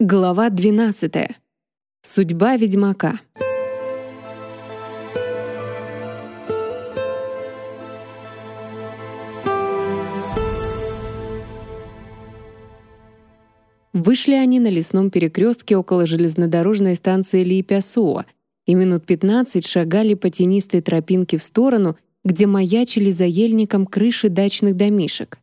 Глава 12. Судьба ведьмака. Вышли они на лесном перекрестке около железнодорожной станции Липясуа и минут 15 шагали по тенистой тропинке в сторону, где маячили за ельником крыши дачных домишек.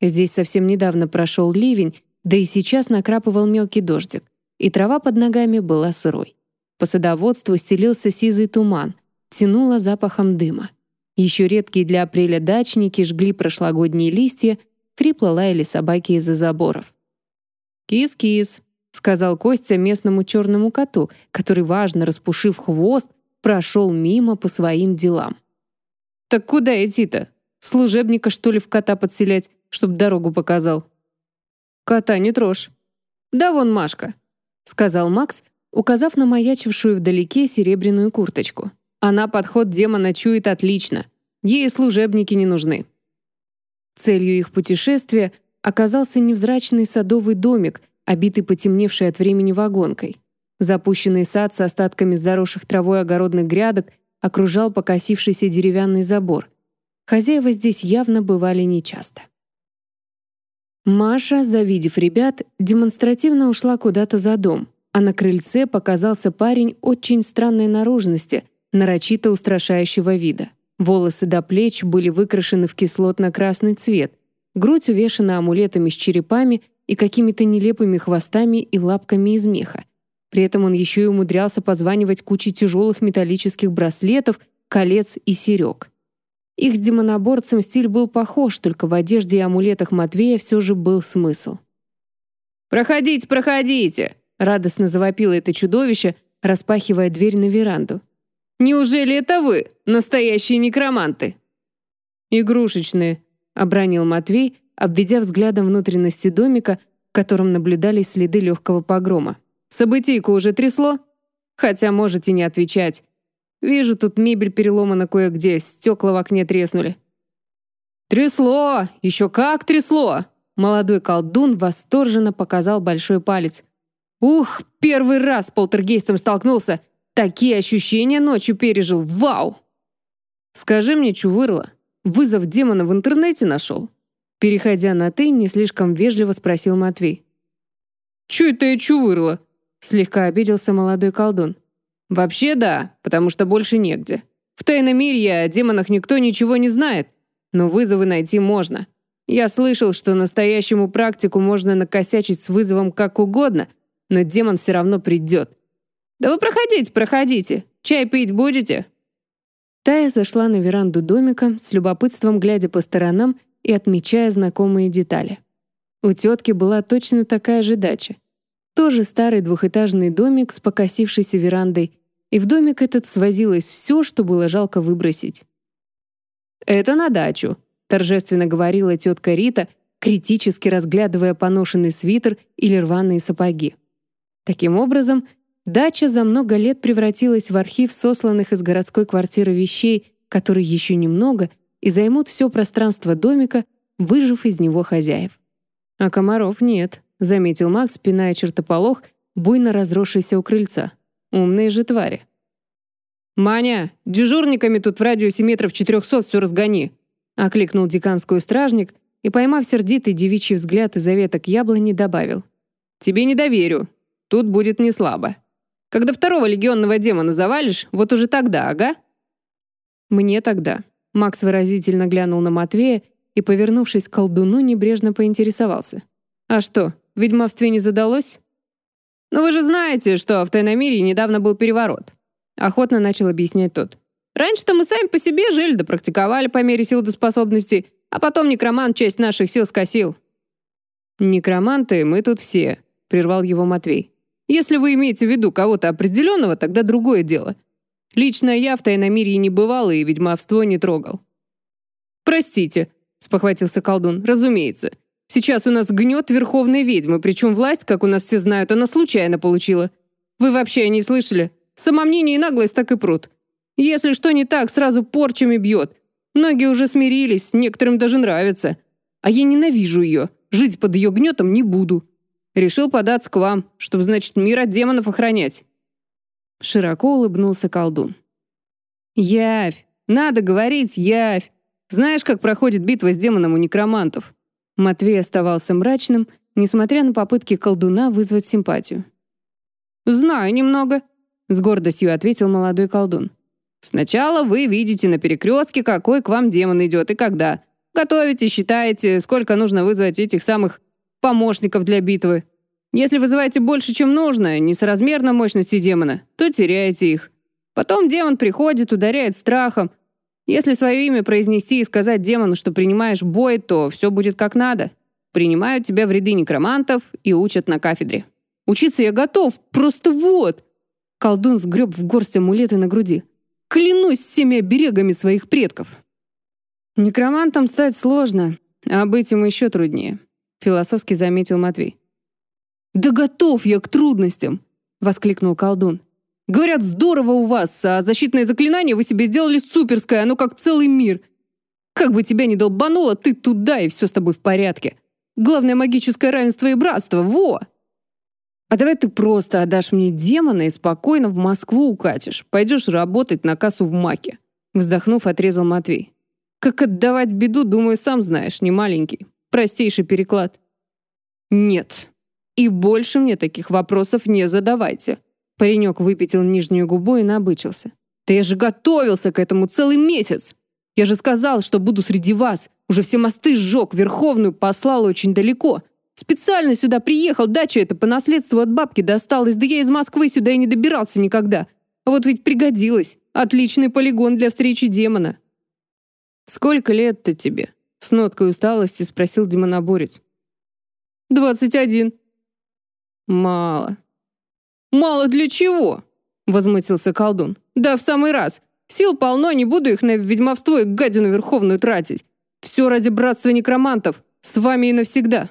Здесь совсем недавно прошел ливень, да и сейчас накрапывал мелкий дождик, и трава под ногами была сырой. По садоводству стелился сизый туман, тянуло запахом дыма. Еще редкие для апреля дачники жгли прошлогодние листья, хрипло лаяли собаки из-за заборов. «Кис-кис», — сказал Костя местному черному коту, который, важно распушив хвост, прошел мимо по своим делам. «Так куда идти-то? Служебника, что ли, в кота подселять, чтоб дорогу показал?» «Кота не трожь». «Да вон Машка», — сказал Макс, указав на маячившую вдалеке серебряную курточку. «Она подход демона чует отлично. Ей служебники не нужны». Целью их путешествия оказался невзрачный садовый домик, обитый потемневшей от времени вагонкой. Запущенный сад с остатками заросших травой огородных грядок окружал покосившийся деревянный забор. Хозяева здесь явно бывали нечасто. Маша, завидев ребят, демонстративно ушла куда-то за дом, а на крыльце показался парень очень странной наружности, нарочито устрашающего вида. Волосы до плеч были выкрашены в кислотно-красный цвет, грудь увешана амулетами с черепами и какими-то нелепыми хвостами и лапками из меха. При этом он еще и умудрялся позванивать кучей тяжелых металлических браслетов, колец и серег. Их с демоноборцем стиль был похож, только в одежде и амулетах Матвея все же был смысл. «Проходите, проходите!» — радостно завопило это чудовище, распахивая дверь на веранду. «Неужели это вы, настоящие некроманты?» «Игрушечные», — обронил Матвей, обведя взглядом внутренности домика, в котором наблюдались следы легкого погрома. «Событийку уже трясло? Хотя можете не отвечать. Вижу, тут мебель переломана кое-где, стекла в окне треснули». «Трясло! Еще как трясло!» Молодой колдун восторженно показал большой палец. «Ух, первый раз с полтергейстом столкнулся! Такие ощущения ночью пережил! Вау!» «Скажи мне, Чувырла, вызов демона в интернете нашел?» Переходя на «ты», не слишком вежливо спросил Матвей. «Чё это я Чувырла?» Слегка обиделся молодой колдун. Вообще да, потому что больше негде. В тайном мире о демонах никто ничего не знает, но вызовы найти можно. Я слышал, что настоящему практику можно накосячить с вызовом как угодно, но демон все равно придет. Да вы проходите, проходите. Чай пить будете? Тая зашла на веранду домика, с любопытством глядя по сторонам и отмечая знакомые детали. У тетки была точно такая же дача. Тоже старый двухэтажный домик с покосившейся верандой и в домик этот свозилось все, что было жалко выбросить. «Это на дачу», — торжественно говорила тетка Рита, критически разглядывая поношенный свитер или рваные сапоги. Таким образом, дача за много лет превратилась в архив сосланных из городской квартиры вещей, которые еще немного и займут все пространство домика, выжив из него хозяев. «А комаров нет», — заметил Макс, пиная чертополох, буйно разросшийся у крыльца. Умные же твари. «Маня, дежурниками тут в радиусе метров четырехсот все разгони!» окликнул деканскую стражник и, поймав сердитый девичий взгляд из-за яблони, добавил. «Тебе не доверю. Тут будет не слабо. Когда второго легионного демона завалишь, вот уже тогда, ага?» «Мне тогда». Макс выразительно глянул на Матвея и, повернувшись к колдуну, небрежно поинтересовался. «А что, ведьмовстве не задалось?» «Но вы же знаете, что в Тайномире недавно был переворот», охотно начал объяснять тот. «Раньше-то мы сами по себе жили да практиковали по мере сил до способностей, а потом некромант часть наших сил скосил». «Некроманты мы тут все», — прервал его Матвей. «Если вы имеете в виду кого-то определенного, тогда другое дело. Лично я в Тайномирье не бывал и ведьмовство не трогал». «Простите», — спохватился колдун, — «разумеется. Сейчас у нас гнет верховной ведьмы, причем власть, как у нас все знают, она случайно получила. Вы вообще не слышали? Самомнение и наглость так и прут. Если что не так, сразу порчами бьет. Многие уже смирились, некоторым даже нравится. А я ненавижу ее. Жить под ее гнетом не буду. Решил податься к вам, чтобы, значит, мир от демонов охранять». Широко улыбнулся колдун. «Явь! Надо говорить, явь! Знаешь, как проходит битва с демоном у некромантов?» Матвей оставался мрачным, несмотря на попытки колдуна вызвать симпатию. «Знаю немного», — с гордостью ответил молодой колдун. «Сначала вы видите на перекрестке, какой к вам демон идет и когда. Готовите, считаете, сколько нужно вызвать этих самых помощников для битвы. Если вызываете больше, чем нужно, несоразмерно мощности демона, то теряете их. Потом демон приходит, ударяет страхом. Если свое имя произнести и сказать демону, что принимаешь бой, то все будет как надо. Принимают тебя в ряды некромантов и учат на кафедре. Учиться я готов, просто вот!» Колдун сгреб в горсть амулеты на груди. «Клянусь всеми оберегами своих предков!» «Некромантом стать сложно, а быть ему еще труднее», — философски заметил Матвей. «Да готов я к трудностям!» — воскликнул колдун. «Говорят, здорово у вас, а защитное заклинание вы себе сделали суперское, оно как целый мир. Как бы тебя ни долбануло, ты туда, и все с тобой в порядке. Главное магическое равенство и братство, во!» «А давай ты просто отдашь мне демона и спокойно в Москву укатишь. Пойдешь работать на кассу в Маке». Вздохнув, отрезал Матвей. «Как отдавать беду, думаю, сам знаешь, не маленький. Простейший переклад». «Нет. И больше мне таких вопросов не задавайте». Паренек выпятил нижнюю губу и набычился. «Да я же готовился к этому целый месяц! Я же сказал, что буду среди вас. Уже все мосты сжег, Верховную послал очень далеко. Специально сюда приехал, дача эта по наследству от бабки досталась, да я из Москвы сюда и не добирался никогда. А вот ведь пригодилось. Отличный полигон для встречи демона. «Сколько лет-то тебе?» С ноткой усталости спросил демоноборец. «Двадцать один». «Мало». «Мало для чего?» Возмутился колдун. «Да в самый раз. Сил полно, не буду их на ведьмовство и гадину верховную тратить. Все ради братства некромантов. С вами и навсегда».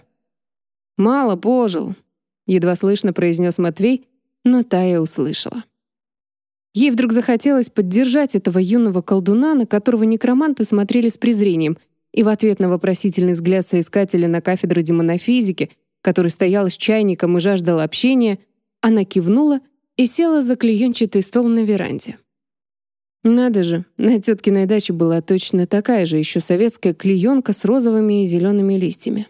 «Мало пожил», — едва слышно произнес Матвей, но Тая услышала. Ей вдруг захотелось поддержать этого юного колдуна, на которого некроманты смотрели с презрением, и в ответ на вопросительный взгляд соискателя на кафедру демонофизики, который стоял с чайником и жаждал общения, она кивнула и села за клеенчатый стол на веранде. Надо же, на теткиной даче была точно такая же еще советская клеенка с розовыми и зелеными листьями.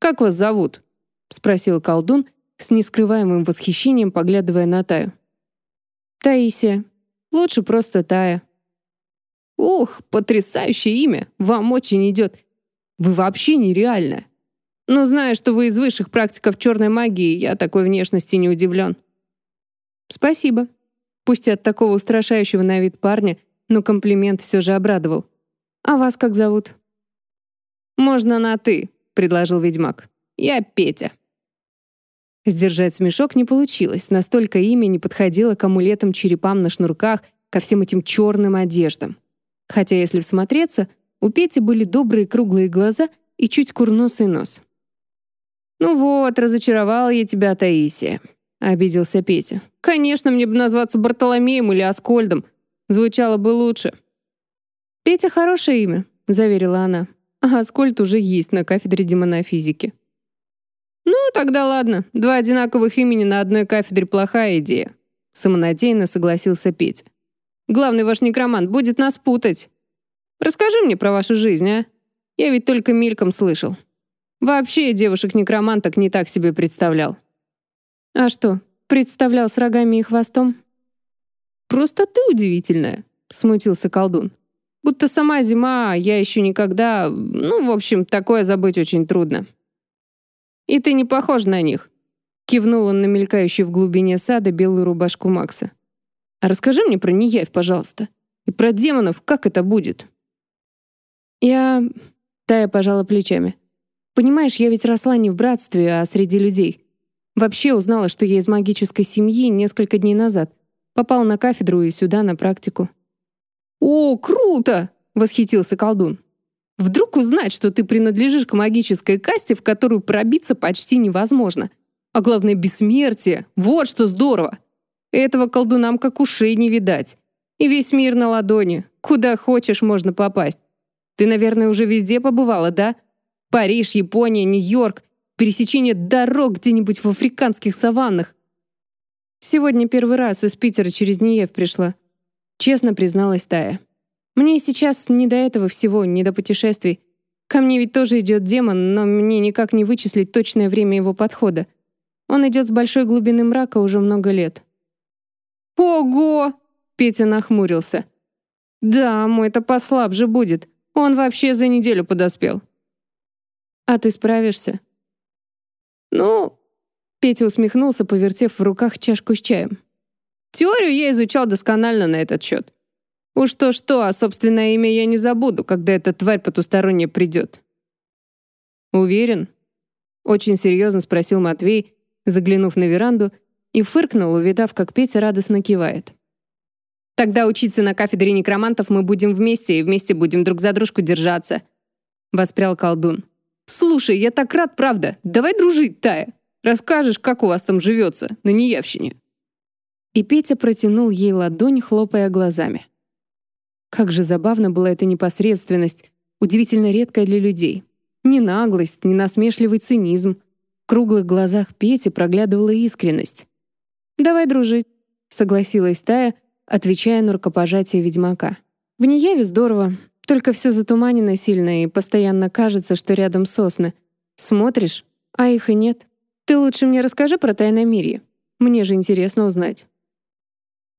«Как вас зовут?» — спросил колдун с нескрываемым восхищением, поглядывая на Таю. «Таисия. Лучше просто Тая». «Ух, потрясающее имя! Вам очень идет. Вы вообще нереальная. Но зная, что вы из высших практиков черной магии, я такой внешности не удивлен». «Спасибо». Пусть от такого устрашающего на вид парня, но комплимент все же обрадовал. «А вас как зовут?» «Можно на «ты», — предложил ведьмак. «Я Петя». Сдержать смешок не получилось, настолько имя не подходило к амулетам черепам на шнурках, ко всем этим черным одеждам. Хотя, если всмотреться, у Пети были добрые круглые глаза и чуть курносый нос. «Ну вот, разочаровала я тебя, Таисия», — обиделся Петя. «Конечно, мне бы назваться Бартоломеем или Аскольдом. Звучало бы лучше». «Петя — хорошее имя», — заверила она а Аскольд уже есть на кафедре демонофизики. «Ну, тогда ладно. Два одинаковых имени на одной кафедре — плохая идея», — самонадеянно согласился Петя. «Главный ваш некромант будет нас путать. Расскажи мне про вашу жизнь, а? Я ведь только мельком слышал. Вообще девушек-некроманток не так себе представлял». «А что, представлял с рогами и хвостом?» «Просто ты удивительная», — смутился колдун. Будто сама зима, я еще никогда... Ну, в общем, такое забыть очень трудно. И ты не похож на них. Кивнул он на мелькающую в глубине сада белую рубашку Макса. А расскажи мне про неявь, пожалуйста. И про демонов, как это будет? Я... Тая пожала плечами. Понимаешь, я ведь росла не в братстве, а среди людей. Вообще узнала, что я из магической семьи несколько дней назад. Попал на кафедру и сюда на практику. «О, круто!» — восхитился колдун. «Вдруг узнать, что ты принадлежишь к магической касте, в которую пробиться почти невозможно. А главное, бессмертие. Вот что здорово! Этого колдунам как ушей не видать. И весь мир на ладони. Куда хочешь можно попасть. Ты, наверное, уже везде побывала, да? Париж, Япония, Нью-Йорк. пересечение дорог где-нибудь в африканских саваннах. Сегодня первый раз из Питера через Ниев пришла. Честно призналась Тая. Мне сейчас не до этого всего, не до путешествий. Ко мне ведь тоже идет демон, но мне никак не вычислить точное время его подхода. Он идет с большой глубины мрака уже много лет. «Ого!» — Петя нахмурился. «Да, мой-то послабже будет. Он вообще за неделю подоспел». «А ты справишься?» «Ну...» — Петя усмехнулся, повертев в руках чашку с чаем. «Теорию я изучал досконально на этот счет. Уж то-что, а собственное имя я не забуду, когда эта тварь потусторонняя придет». «Уверен?» — очень серьезно спросил Матвей, заглянув на веранду, и фыркнул, увидав, как Петя радостно кивает. «Тогда учиться на кафедре некромантов мы будем вместе и вместе будем друг за дружку держаться», — воспрял колдун. «Слушай, я так рад, правда. Давай дружить, Тая. Расскажешь, как у вас там живется, на Неявщине». И Петя протянул ей ладонь, хлопая глазами. Как же забавно была эта непосредственность, удивительно редкая для людей. Ни наглость, ни насмешливый цинизм. В круглых глазах Пети проглядывала искренность. «Давай дружить», — согласилась Тая, отвечая на рукопожатие ведьмака. «В Неяве здорово, только все затуманено сильно, и постоянно кажется, что рядом сосны. Смотришь, а их и нет. Ты лучше мне расскажи про тайномирье. Мне же интересно узнать».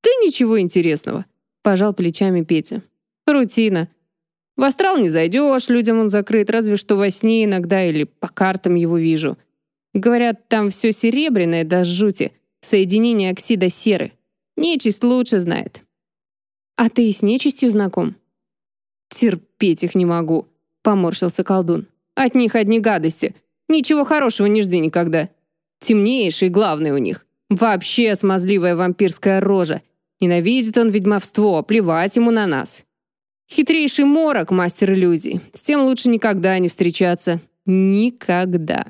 «Да ничего интересного», — пожал плечами Петя. «Рутина. В астрал не зайдешь, людям он закрыт, разве что во сне иногда или по картам его вижу. Говорят, там все серебряное до жути, соединение оксида серы. Нечисть лучше знает». «А ты с нечистью знаком?» «Терпеть их не могу», — поморщился колдун. «От них одни гадости. Ничего хорошего не жди никогда. Темнейший главный у них. Вообще смазливая вампирская рожа. Ненавидит он ведьмовство, плевать ему на нас. Хитрейший морок, мастер иллюзий. С тем лучше никогда не встречаться. Никогда.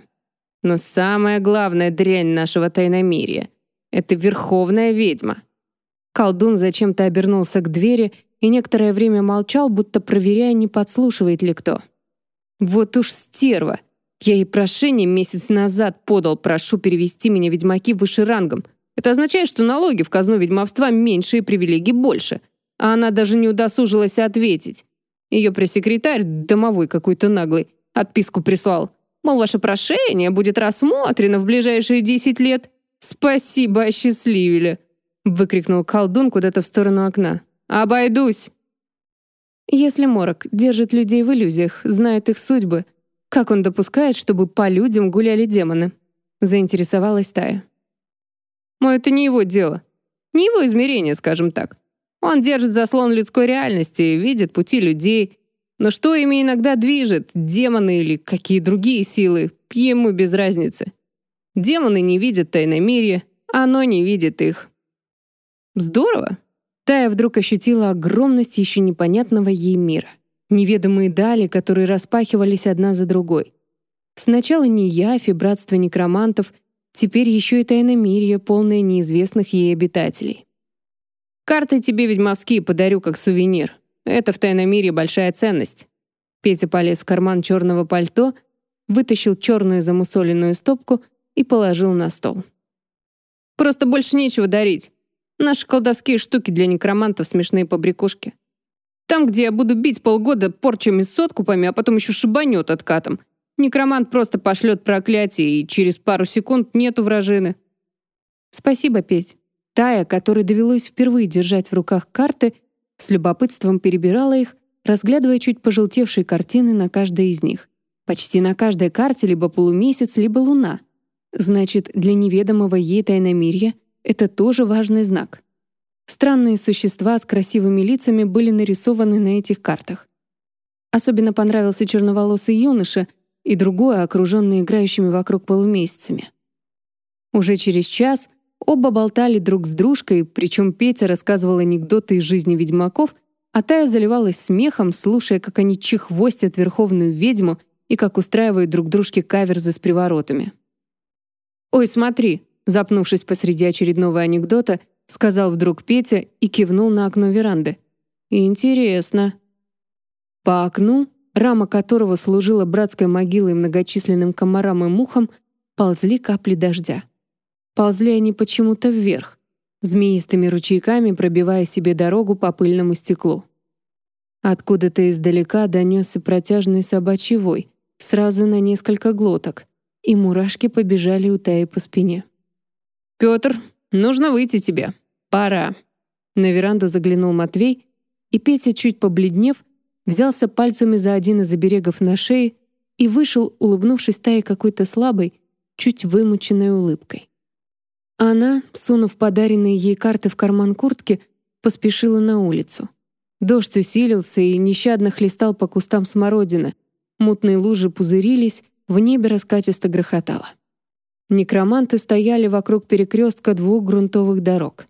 Но самая главная дрянь нашего тайномирия — это верховная ведьма. Колдун зачем-то обернулся к двери и некоторое время молчал, будто проверяя, не подслушивает ли кто. «Вот уж стерва! Я ей прошение месяц назад подал, прошу перевести меня ведьмаки выше рангом. Это означает, что налоги в казну ведьмовства меньше и привилегий больше. А она даже не удосужилась ответить. Ее пресс-секретарь, домовой какой-то наглый, отписку прислал. Мол, ваше прошение будет рассмотрено в ближайшие 10 лет. Спасибо, осчастливили!» Выкрикнул колдун куда-то в сторону окна. «Обойдусь!» Если Морок держит людей в иллюзиях, знает их судьбы, как он допускает, чтобы по людям гуляли демоны? Заинтересовалась Тая. «Мой, это не его дело. Не его измерение, скажем так. Он держит заслон людской реальности и видит пути людей. Но что ими иногда движет, демоны или какие другие силы, ему без разницы. Демоны не видят тайномирье, оно не видит их. Здорово. Тая вдруг ощутила огромность еще непонятного ей мира. Неведомые дали, которые распахивались одна за другой. Сначала не Яфи, братство некромантов, теперь еще и тайномирье, полное неизвестных ей обитателей. «Карты тебе ведьмовские подарю как сувенир. Это в тайномире большая ценность». Петя полез в карман черного пальто, вытащил черную замусоленную стопку и положил на стол. «Просто больше нечего дарить. Наши колдовские штуки для некромантов смешные побрякушки. Там, где я буду бить полгода порчами с соткупами, а потом еще шибанет откатом. Некромант просто пошлет проклятие, и через пару секунд нету вражины. Спасибо, Петь. Тая, которой довелось впервые держать в руках карты, с любопытством перебирала их, разглядывая чуть пожелтевшие картины на каждой из них. Почти на каждой карте либо полумесяц, либо луна. Значит, для неведомого ей тайномирья это тоже важный знак. Странные существа с красивыми лицами были нарисованы на этих картах. Особенно понравился черноволосый юноша и другое, окруженное играющими вокруг полумесяцами. Уже через час оба болтали друг с дружкой, причем Петя рассказывал анекдоты из жизни ведьмаков, а Тая заливалась смехом, слушая, как они чехвостят верховную ведьму и как устраивают друг дружке каверзы с приворотами. «Ой, смотри!» Запнувшись посреди очередного анекдота, сказал вдруг Петя и кивнул на окно веранды. «Интересно». По окну, рама которого служила братской могилой многочисленным комарам и мухам, ползли капли дождя. Ползли они почему-то вверх, змеистыми ручейками пробивая себе дорогу по пыльному стеклу. Откуда-то издалека донесся протяжный собачий вой, сразу на несколько глоток, и мурашки побежали у Таи по спине. «Пётр, нужно выйти тебе. Пора». На веранду заглянул Матвей, и Петя, чуть побледнев, взялся пальцами за один из оберегов на шее и вышел, улыбнувшись Тае какой-то слабой, чуть вымученной улыбкой. Она, сунув подаренные ей карты в карман куртки, поспешила на улицу. Дождь усилился и нещадно хлестал по кустам смородины. Мутные лужи пузырились, в небе раскатисто грохотало. Некроманты стояли вокруг перекрестка двух грунтовых дорог.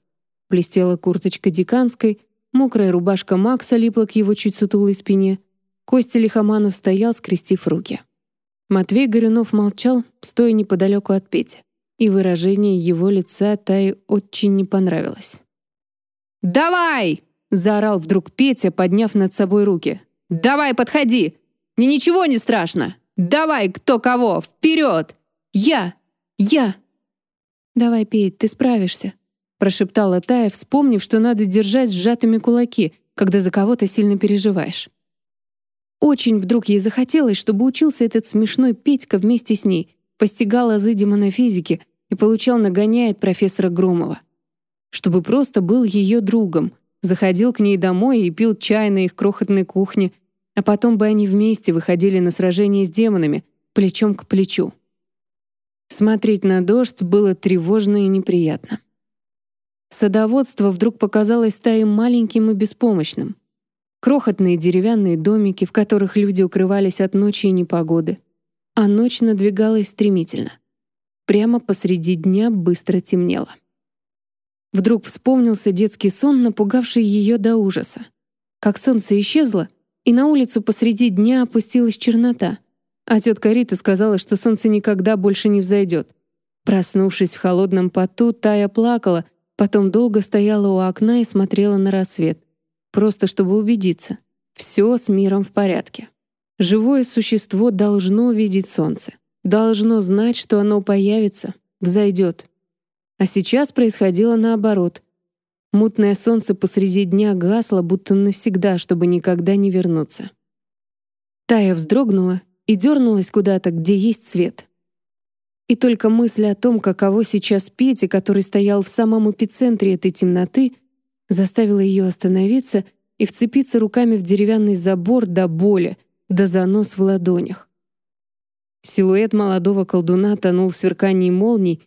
Блестела курточка диканской, мокрая рубашка Макса липла к его чуть сутулой спине. Костя Лихоманов стоял, скрестив руки. Матвей Горюнов молчал, стоя неподалеку от Пети и выражение его лица Тае очень не понравилось. «Давай!» — заорал вдруг Петя, подняв над собой руки. «Давай, подходи! Мне ничего не страшно! Давай, кто кого! Вперед! Я! Я!» «Давай, Петь, ты справишься», — прошептала Тая, вспомнив, что надо держать сжатыми кулаки, когда за кого-то сильно переживаешь. Очень вдруг ей захотелось, чтобы учился этот смешной Петька вместе с ней, постигал азы демонофизики и получал нагоняя от профессора Громова. Чтобы просто был ее другом, заходил к ней домой и пил чай на их крохотной кухне, а потом бы они вместе выходили на сражение с демонами, плечом к плечу. Смотреть на дождь было тревожно и неприятно. Садоводство вдруг показалось стаей маленьким и беспомощным. Крохотные деревянные домики, в которых люди укрывались от ночи и непогоды — а ночь надвигалась стремительно. Прямо посреди дня быстро темнело. Вдруг вспомнился детский сон, напугавший ее до ужаса. Как солнце исчезло, и на улицу посреди дня опустилась чернота, а тетка Рита сказала, что солнце никогда больше не взойдет. Проснувшись в холодном поту, Тая плакала, потом долго стояла у окна и смотрела на рассвет, просто чтобы убедиться, все с миром в порядке. Живое существо должно видеть солнце, должно знать, что оно появится, взойдет. А сейчас происходило наоборот. Мутное солнце посреди дня гасло, будто навсегда, чтобы никогда не вернуться. Тая вздрогнула и дернулась куда-то, где есть свет. И только мысль о том, каково сейчас Петя, который стоял в самом эпицентре этой темноты, заставила ее остановиться и вцепиться руками в деревянный забор до боли, да занос в ладонях. Силуэт молодого колдуна тонул в сверкании молний.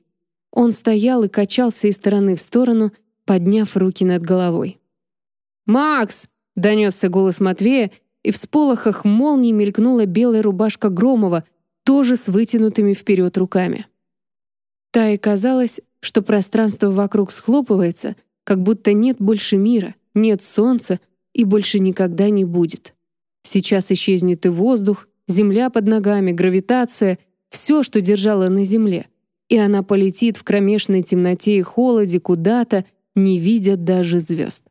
Он стоял и качался из стороны в сторону, подняв руки над головой. «Макс!» — донесся голос Матвея, и в сполохах молний мелькнула белая рубашка Громова, тоже с вытянутыми вперед руками. Тае казалось, что пространство вокруг схлопывается, как будто нет больше мира, нет солнца и больше никогда не будет. Сейчас исчезнет и воздух, земля под ногами, гравитация, все, что держало на земле. И она полетит в кромешной темноте и холоде куда-то, не видя даже звезд.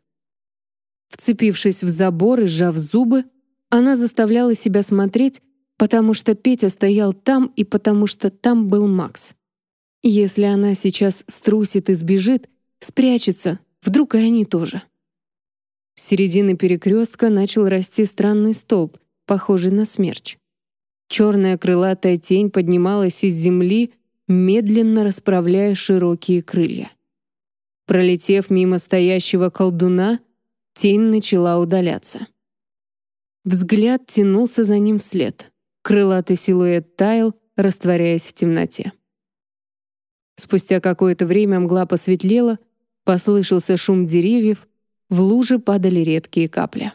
Вцепившись в забор и сжав зубы, она заставляла себя смотреть, потому что Петя стоял там и потому что там был Макс. Если она сейчас струсит и сбежит, спрячется, вдруг и они тоже. С середины перекрестка начал расти странный столб, похожий на смерч. Черная крылатая тень поднималась из земли, медленно расправляя широкие крылья. Пролетев мимо стоящего колдуна, тень начала удаляться. Взгляд тянулся за ним вслед. Крылатый силуэт таял, растворяясь в темноте. Спустя какое-то время мгла посветлела, послышался шум деревьев, в луже падали редкие капли.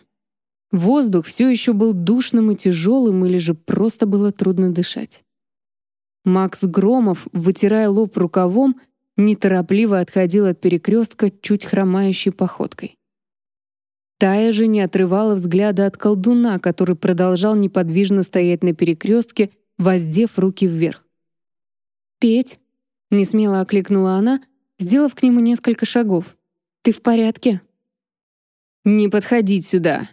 Воздух все еще был душным и тяжелым, или же просто было трудно дышать. Макс Громов, вытирая лоб рукавом, неторопливо отходил от перекрестка чуть хромающей походкой. Тая же не отрывала взгляда от колдуна, который продолжал неподвижно стоять на перекрестке, воздев руки вверх. «Петь!» — несмело окликнула она, сделав к нему несколько шагов. «Ты в порядке?» «Не подходить сюда!»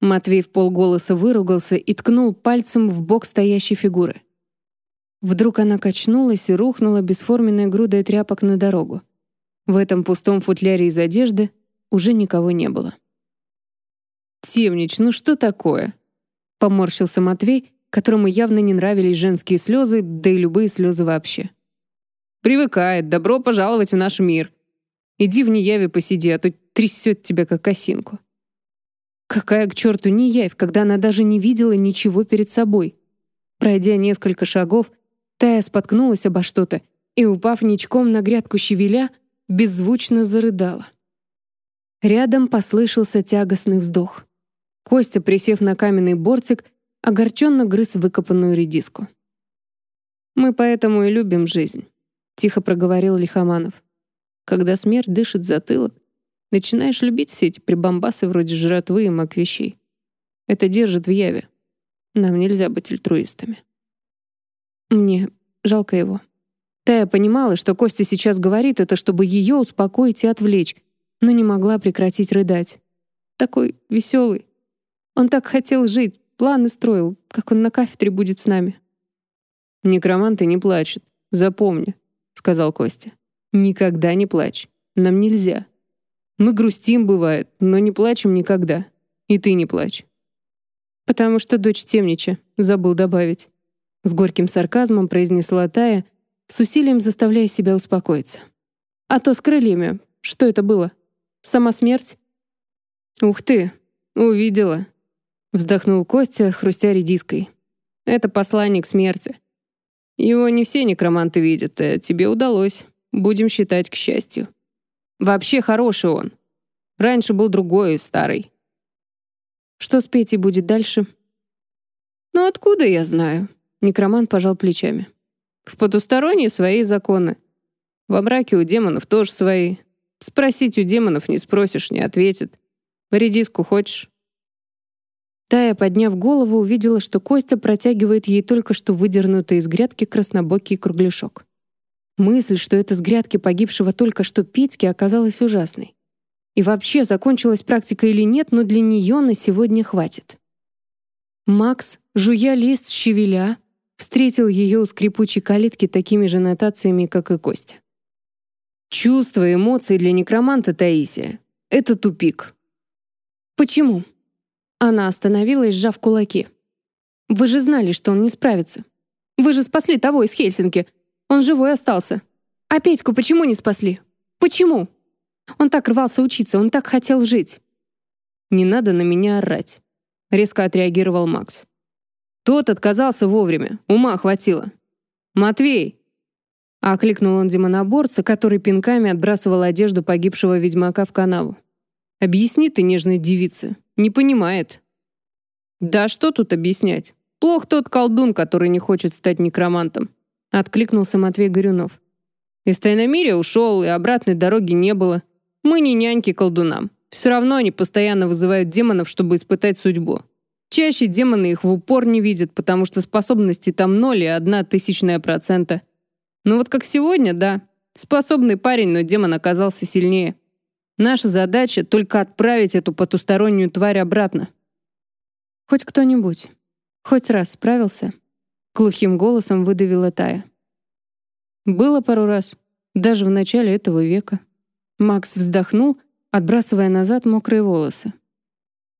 Матвей в полголоса выругался и ткнул пальцем в бок стоящей фигуры. Вдруг она качнулась и рухнула бесформенной грудой тряпок на дорогу. В этом пустом футляре из одежды уже никого не было. «Темнич, ну что такое?» Поморщился Матвей, которому явно не нравились женские слезы, да и любые слезы вообще. «Привыкает, добро пожаловать в наш мир. Иди в Неяве посиди, а то трясет тебя как осинку». Какая к черту Неявь, когда она даже не видела ничего перед собой? Пройдя несколько шагов, Тая споткнулась обо что-то и, упав ничком на грядку щавеля, беззвучно зарыдала. Рядом послышался тягостный вздох. Костя, присев на каменный бортик, огорченно грыз выкопанную редиску. «Мы поэтому и любим жизнь», — тихо проговорил Лихоманов. «Когда смерть дышит затылок, начинаешь любить все эти прибамбасы вроде жратвы и мак-вещей. Это держит в яве. Нам нельзя быть альтруистами». Мне жалко его. Тая понимала, что Костя сейчас говорит это, чтобы ее успокоить и отвлечь, но не могла прекратить рыдать. Такой веселый. Он так хотел жить, планы строил, как он на кафедре будет с нами. «Некроманты не плачут, запомни», — сказал Костя. «Никогда не плачь. Нам нельзя. Мы грустим, бывает, но не плачем никогда. И ты не плачь». «Потому что дочь темнича», — забыл добавить. С горьким сарказмом произнесла Тая, с усилием заставляя себя успокоиться. «А то с крыльями. Что это было? Сама смерть?» «Ух ты! Увидела!» Вздохнул Костя, хрустя редиской. «Это посланник смерти. Его не все некроманты видят, а тебе удалось. Будем считать к счастью. Вообще хороший он. Раньше был другой, старый». «Что с Петей будет дальше?» «Ну откуда я знаю?» Некромант пожал плечами. В потусторонние свои законы. Во браке у демонов тоже свои. Спросить у демонов не спросишь, не ответит. Редиску хочешь? Тая, подняв голову, увидела, что Костя протягивает ей только что выдернутый из грядки краснобокий кругляшок. Мысль, что это с грядки погибшего только что Петьки, оказалась ужасной. И вообще, закончилась практика или нет, но для нее на сегодня хватит. Макс, жуя лист щавеля, встретил ее у скрипучей калитки такими же нотациями, как и Костя. Чувства, эмоции для некроманта Таисия — это тупик. Почему? Она остановилась, сжав кулаки. Вы же знали, что он не справится. Вы же спасли того из Хельсинки. Он живой остался. А Петьку почему не спасли? Почему? Он так рвался учиться, он так хотел жить. Не надо на меня орать. Резко отреагировал Макс. Тот отказался вовремя, ума хватило. «Матвей!» Окликнул он демоноборца, который пинками отбрасывал одежду погибшего ведьмака в канаву. «Объясни ты, нежной девице. Не понимает». «Да что тут объяснять? Плох тот колдун, который не хочет стать некромантом», откликнулся Матвей Горюнов. «Из Тайномирия ушел, и обратной дороги не было. Мы не няньки колдунам. Все равно они постоянно вызывают демонов, чтобы испытать судьбу. Чаще демоны их в упор не видят, потому что способности там ноль и одна тысячная процента. Ну вот как сегодня, да. Способный парень, но демон оказался сильнее. Наша задача — только отправить эту потустороннюю тварь обратно. Хоть кто-нибудь. Хоть раз справился. Глухим голосом выдавила Тая. Было пару раз. Даже в начале этого века. Макс вздохнул, отбрасывая назад мокрые волосы.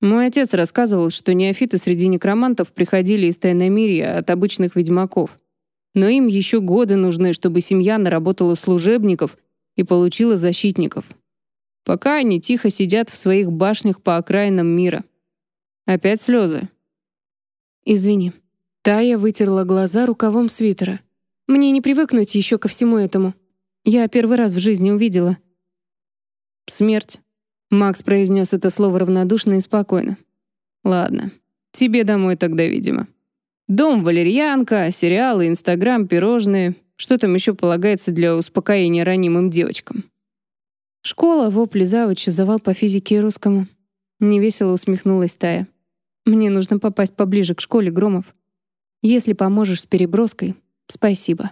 Мой отец рассказывал, что неофиты среди некромантов приходили из Тайномирья от обычных ведьмаков. Но им еще годы нужны, чтобы семья наработала служебников и получила защитников. Пока они тихо сидят в своих башнях по окраинам мира. Опять слезы. «Извини». Тая вытерла глаза рукавом свитера. «Мне не привыкнуть еще ко всему этому. Я первый раз в жизни увидела». «Смерть», Макс произнес это слово равнодушно и спокойно. «Ладно, тебе домой тогда, видимо. Дом, валерьянка, сериалы, инстаграм, пирожные. Что там еще полагается для успокоения ранимым девочкам?» «Школа, вопли завуча, завал по физике и русскому». Невесело усмехнулась Тая. «Мне нужно попасть поближе к школе, Громов. Если поможешь с переброской, спасибо».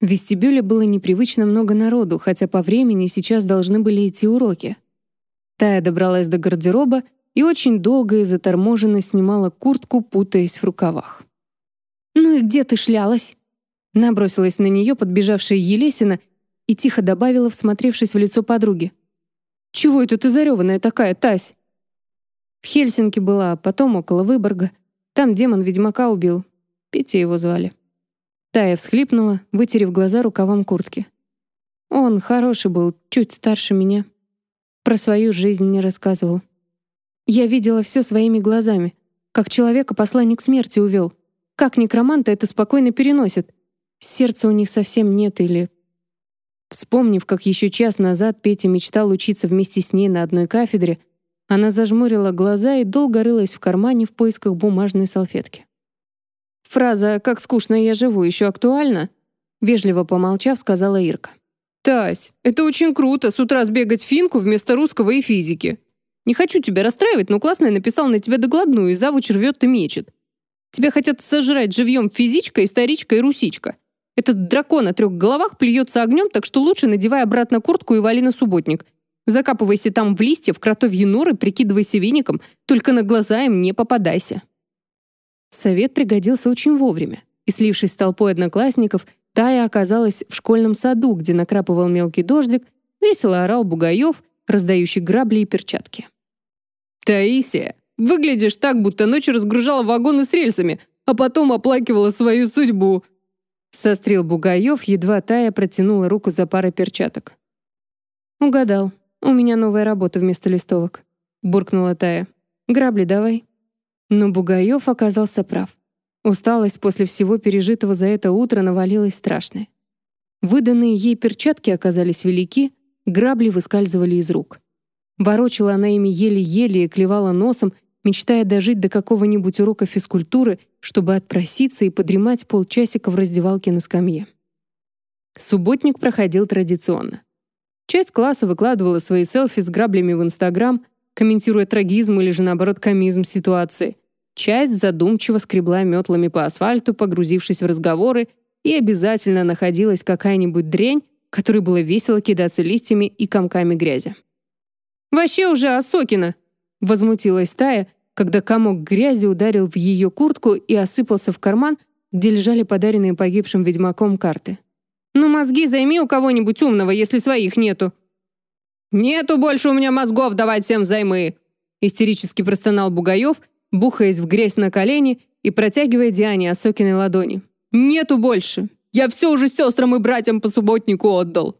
В вестибюле было непривычно много народу, хотя по времени сейчас должны были идти уроки. Тая добралась до гардероба и очень долго и заторможенно снимала куртку, путаясь в рукавах. «Ну и где ты шлялась?» Набросилась на нее подбежавшая Елесина и тихо добавила, всмотревшись в лицо подруги. «Чего это ты зареванная такая, Тась?» В Хельсинки была, а потом около Выборга. Там демон ведьмака убил. Петя его звали. Тая всхлипнула, вытерев глаза рукавом куртки. Он хороший был, чуть старше меня. Про свою жизнь не рассказывал. Я видела все своими глазами, как человека посланник смерти увел. Как некроманты это спокойно переносят. Сердца у них совсем нет или... Вспомнив, как еще час назад Петя мечтал учиться вместе с ней на одной кафедре, она зажмурила глаза и долго рылась в кармане в поисках бумажной салфетки. «Фраза «как скучно я живу» еще актуальна?» Вежливо помолчав, сказала Ирка. «Тась, это очень круто, с утра сбегать в финку вместо русского и физики. Не хочу тебя расстраивать, но классный написал на тебя докладную, и завуч рвет и мечет. Тебя хотят сожрать живьем физичка, историчка и русичка. Этот дракон о трех головах плюется огнем, так что лучше надевай обратно куртку и вали на субботник. Закапывайся там в листья, в кротовьи норы, прикидывайся веником, только на глаза им не попадайся». Совет пригодился очень вовремя, и, слившись с толпой одноклассников, Тая оказалась в школьном саду, где накрапывал мелкий дождик, весело орал Бугаев, раздающий грабли и перчатки. «Таисия, выглядишь так, будто ночью разгружала вагоны с рельсами, а потом оплакивала свою судьбу», сострил Бугаев, едва Тая протянула руку за парой перчаток. «Угадал. У меня новая работа вместо листовок», — буркнула Тая. «Грабли давай». Но Бугаев оказался прав. Усталость после всего пережитого за это утро навалилась страшная. Выданные ей перчатки оказались велики, грабли выскальзывали из рук. Ворочала она ими еле-еле и клевала носом, мечтая дожить до какого-нибудь урока физкультуры, чтобы отпроситься и подремать полчасика в раздевалке на скамье. Субботник проходил традиционно. Часть класса выкладывала свои селфи с граблями в Инстаграм, комментируя трагизм или же, наоборот, комизм ситуации. Часть задумчиво скребла метлами по асфальту, погрузившись в разговоры, и обязательно находилась какая-нибудь дрянь, которой было весело кидаться листьями и комками грязи. «Вообще уже Осокина!» — возмутилась Тая, когда комок грязи ударил в ее куртку и осыпался в карман, где лежали подаренные погибшим ведьмаком карты. «Ну мозги займи у кого-нибудь умного, если своих нету». «Нету больше у меня мозгов давать всем взаймы!» истерически простонал Бугаев — бухаясь в грязь на колени и протягивая Диане Осокиной ладони. «Нету больше! Я все уже сестрам и братьям по субботнику отдал!»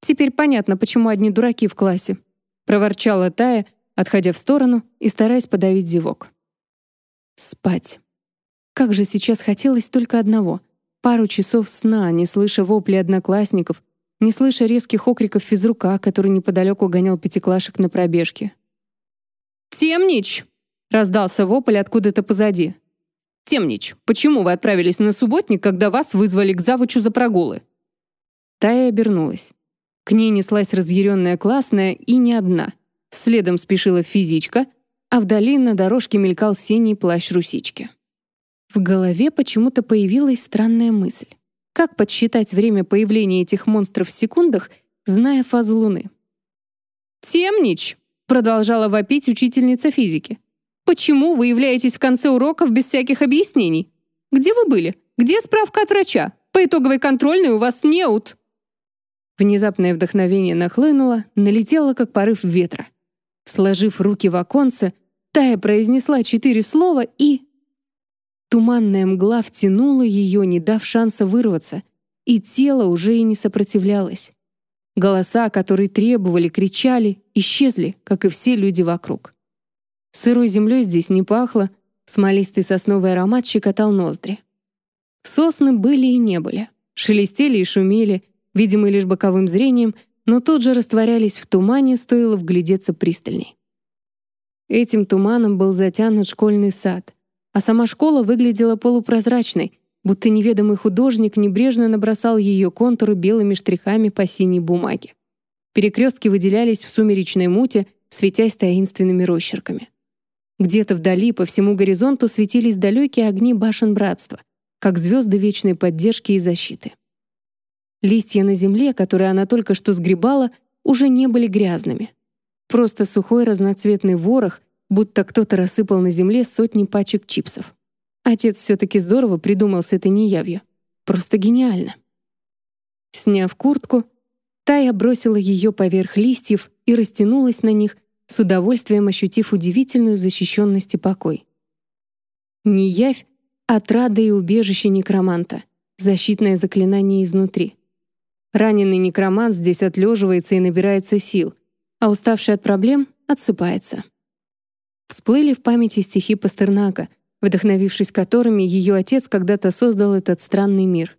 «Теперь понятно, почему одни дураки в классе», — проворчала Тая, отходя в сторону и стараясь подавить зевок. Спать. Как же сейчас хотелось только одного — пару часов сна, не слыша вопли одноклассников, не слыша резких окриков физрука, который неподалеку гонял пятиклашек на пробежке. «Темнич!» Раздался вопль откуда-то позади. «Темнич, почему вы отправились на субботник, когда вас вызвали к завучу за прогулы?» Тая обернулась. К ней неслась разъяренная классная и не одна. Следом спешила физичка, а вдали на дорожке мелькал синий плащ русички. В голове почему-то появилась странная мысль. Как подсчитать время появления этих монстров в секундах, зная фазу Луны? «Темнич!» — продолжала вопить учительница физики. Почему вы являетесь в конце уроков без всяких объяснений? Где вы были? Где справка от врача? По итоговой контрольной у вас неут». Внезапное вдохновение нахлынуло, налетело, как порыв ветра. Сложив руки в оконце, Тая произнесла четыре слова и... Туманная мгла втянула ее, не дав шанса вырваться, и тело уже и не сопротивлялось. Голоса, которые требовали, кричали, исчезли, как и все люди вокруг. Сырой землей здесь не пахло, смолистый сосновый аромат щекотал ноздри. Сосны были и не были, шелестели и шумели, видимо, лишь боковым зрением, но тут же растворялись в тумане, стоило вглядеться пристальней. Этим туманом был затянут школьный сад, а сама школа выглядела полупрозрачной, будто неведомый художник небрежно набросал ее контуры белыми штрихами по синей бумаге. Перекрестки выделялись в сумеречной муте, светясь таинственными росчерками. Где-то вдали по всему горизонту светились далекие огни башен братства, как звезды вечной поддержки и защиты. Листья на земле, которые она только что сгребала, уже не были грязными. Просто сухой разноцветный ворох, будто кто-то рассыпал на земле сотни пачек чипсов. Отец все-таки здорово придумал с этой неявью. Просто гениально. Сняв куртку, Тая бросила ее поверх листьев и растянулась на них, с удовольствием ощутив удивительную защищенность и покой. Неявь — отрада и убежище некроманта, защитное заклинание изнутри. Раненый некромант здесь отлеживается и набирается сил, а уставший от проблем отсыпается. Всплыли в памяти стихи Пастернака, вдохновившись которыми ее отец когда-то создал этот странный мир.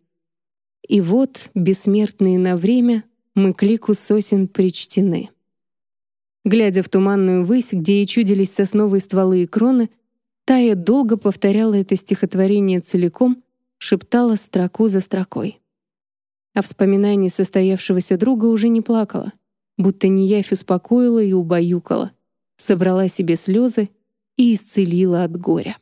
И вот, бессмертные на время, мы к лику сосен причтены. Глядя в туманную высь, где и чудились сосновые стволы и кроны, Тая долго повторяла это стихотворение целиком, шептала строку за строкой. А вспоминая состоявшегося друга уже не плакала, будто неявь успокоила и убаюкала, собрала себе слезы и исцелила от горя.